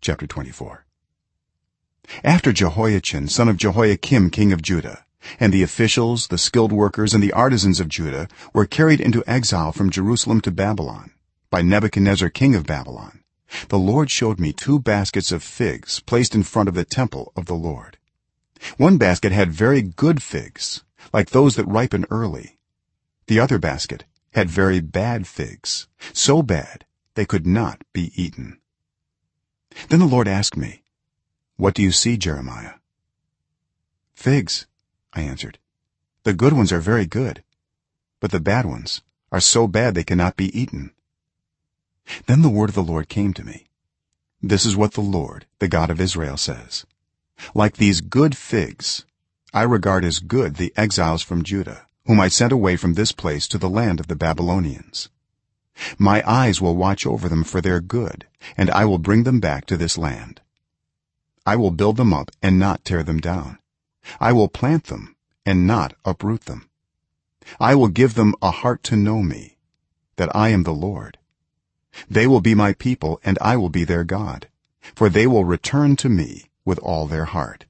chapter 24 after jehoiachin son of jehoiakim king of judah and the officials the skilled workers and the artisans of judah were carried into exile from jerusalem to babylon by nebuchadnezzar king of babylon the lord showed me two baskets of figs placed in front of the temple of the lord. One basket had very good figs like those that ripen early. The other basket had very bad figs so bad they could not be eaten then the lord asked me what do you see jeremiah? Figs i answered. The good ones are very good but the bad ones are so bad they cannot be eaten. Then the word of the lord came to me. This is what the lord the god of israel says. Like these good figs i regard as good the exiles from judah whom i sent away from this place to the land of the babylonians my eyes will watch over them for their good and i will bring them back to this land. I will build them up and not tear them down. I will plant them and not uproot them. I will give them a heart to know me that i am the lord. They will be my people and i will be their god for they will return to me with all their heart.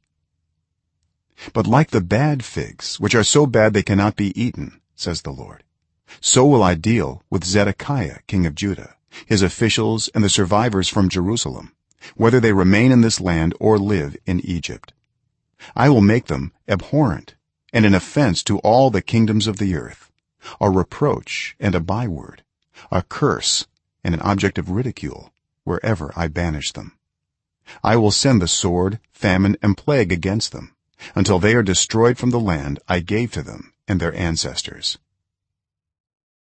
But like the bad figs which are so bad they cannot be eaten says the lord so will i deal with zedekiah king of judah his officials and the survivors from jerusalem whether they remain in this land or live in egypt. I will make them abhorrent and an offense to all the kingdoms of the earth a reproach and a byword a curse and an object of ridicule wherever i banish them. I will send the sword famine and plague against them until they are destroyed from the land i gave to them and their ancestors